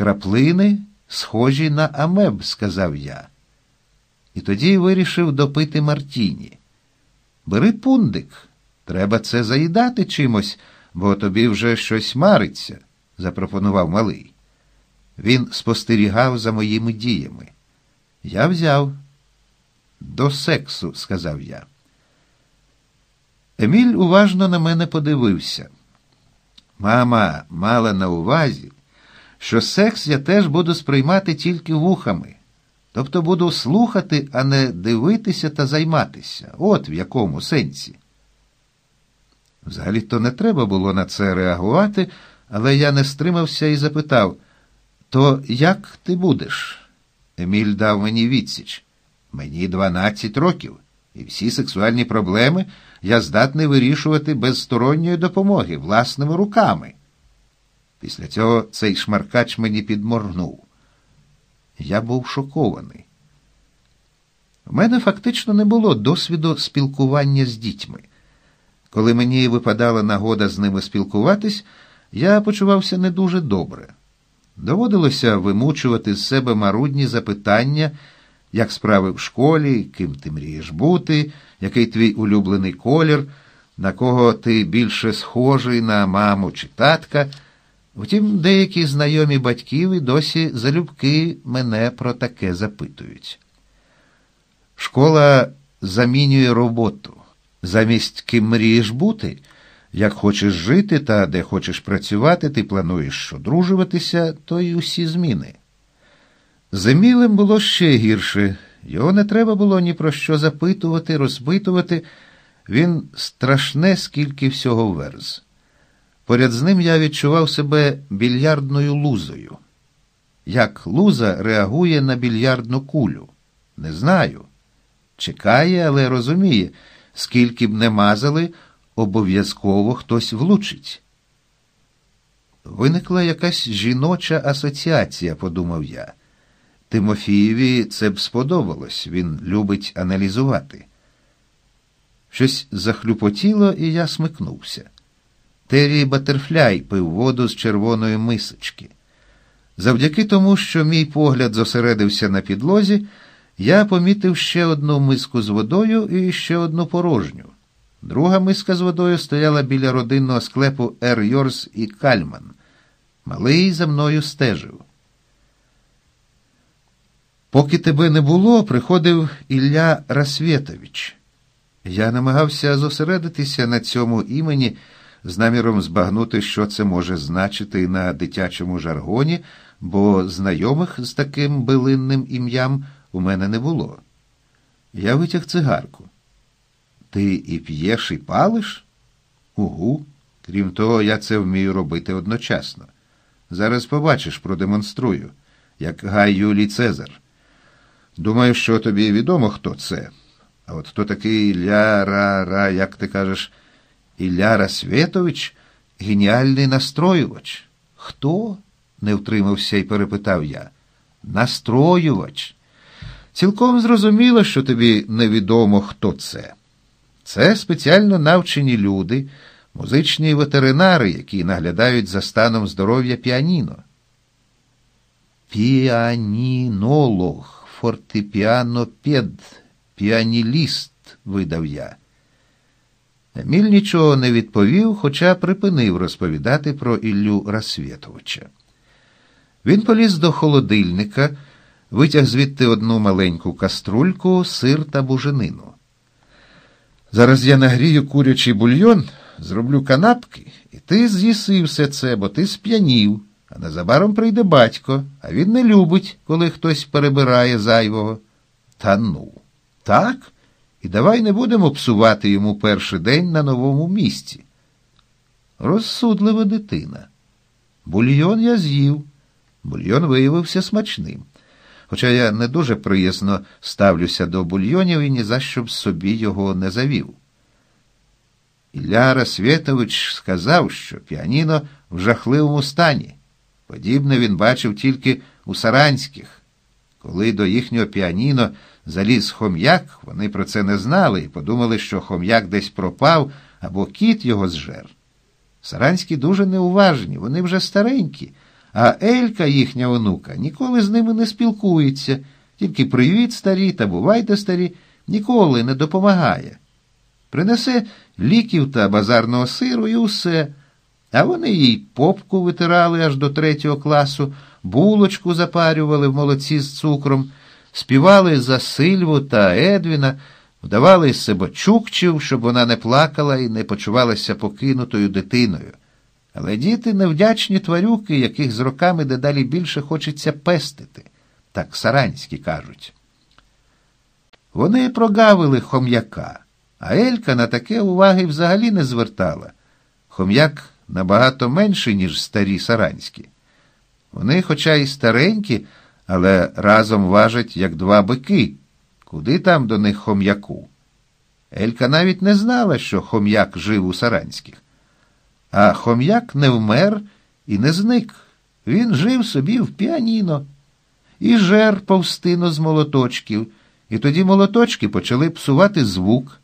Краплини схожі на амеб, сказав я. І тоді вирішив допити Мартіні. Бери пундик, треба це заїдати чимось, бо тобі вже щось мариться, запропонував малий. Він спостерігав за моїми діями. Я взяв. До сексу, сказав я. Еміль уважно на мене подивився. Мама мала на увазі, що секс я теж буду сприймати тільки вухами, тобто буду слухати, а не дивитися та займатися. От в якому сенсі. Взагалі то не треба було на це реагувати, але я не стримався і запитав то як ти будеш? Еміль дав мені відсіч. Мені 12 років, і всі сексуальні проблеми я здатний вирішувати без сторонньої допомоги, власними руками. Після цього цей шмаркач мені підморгнув. Я був шокований. У мене фактично не було досвіду спілкування з дітьми. Коли мені випадала нагода з ними спілкуватись, я почувався не дуже добре. Доводилося вимучувати з себе марудні запитання, як справи в школі, ким ти мрієш бути, який твій улюблений колір, на кого ти більше схожий на маму чи татка. Втім, деякі знайомі батьків і досі залюбки мене про таке запитують. Школа замінює роботу. Замість ким мрієш бути, як хочеш жити та де хочеш працювати, ти плануєш одружуватися, то й усі зміни. З Емілем було ще гірше. Його не треба було ні про що запитувати, розпитувати. Він страшне, скільки всього верз. Поряд з ним я відчував себе більярдною лузою. Як луза реагує на більярдну кулю? Не знаю. Чекає, але розуміє, скільки б не мазали, обов'язково хтось влучить. Виникла якась жіноча асоціація, подумав я. Тимофієві це б сподобалось, він любить аналізувати. Щось захлюпотіло, і я смикнувся. Террі Батерфляй пив воду з червоної мисочки. Завдяки тому, що мій погляд зосередився на підлозі, я помітив ще одну миску з водою і ще одну порожню. Друга миска з водою стояла біля родинного склепу Ер Йорс і Кальман. Малий за мною стежив. Поки тебе не було, приходив Ілля Расвєтович. Я намагався зосередитися на цьому імені з наміром збагнути, що це може значити на дитячому жаргоні, бо знайомих з таким билинним ім'ям у мене не було. Я витяг цигарку. Ти і п'єш, і палиш? Угу. Крім того, я це вмію робити одночасно. Зараз побачиш, продемонструю, як Гай Юлій Цезар. Думаю, що тобі відомо, хто це. А от хто такий Ілля Ра, Ра, як ти кажеш, Ілля Расвєтович, геніальний настроювач. Хто? не втримався і перепитав я. Настроювач. Цілком зрозуміло, що тобі невідомо, хто це. Це спеціально навчені люди, музичні ветеринари, які наглядають за станом здоров'я піаніно. Піанінолог, фортепіанопед, піаніліст, видав я. Еміль нічого не відповів, хоча припинив розповідати про Іллю Расвєтовича. Він поліз до холодильника, витяг звідти одну маленьку каструльку, сир та буженину. Зараз я нагрію курячий бульйон, зроблю канапки, і ти з'їси все це, бо ти сп'янів, а незабаром прийде батько, а він не любить, коли хтось перебирає зайвого. Та ну, так? І давай не будемо псувати йому перший день на новому місці. Розсудлива дитина. Бульйон я з'їв. Бульйон виявився смачним. Хоча я не дуже приязно ставлюся до бульйонів і ні за що б собі його не завів. Ілля Расвєтович сказав, що піаніно в жахливому стані. Подібне він бачив тільки у Саранських. Коли до їхнього піаніно заліз хом'як, вони про це не знали і подумали, що хом'як десь пропав або кіт його зжер. Саранські дуже неуважні, вони вже старенькі А Елька, їхня онука, ніколи з ними не спілкується, тільки привіт, старі та бувайте старі, ніколи не допомагає. Принесе ліків та базарного сиру і усе. А вони їй попку витирали аж до третього класу, булочку запарювали в молоці з цукром, співали за Сильву та Едвіна, вдавали з себе чукчів, щоб вона не плакала і не почувалася покинутою дитиною. Але діти невдячні тварюки, яких з роками дедалі більше хочеться пестити, так саранські кажуть. Вони прогавили хом'яка, а Елька на таке уваги взагалі не звертала. Хом'як набагато менший, ніж старі саранські. Вони, хоча й старенькі, але разом важать, як два бики. Куди там до них хом'яку? Елька навіть не знала, що хом'як жив у саранських. А хом'як не вмер і не зник. Він жив собі в піаніно і жер повстину з молоточків, і тоді молоточки почали псувати звук.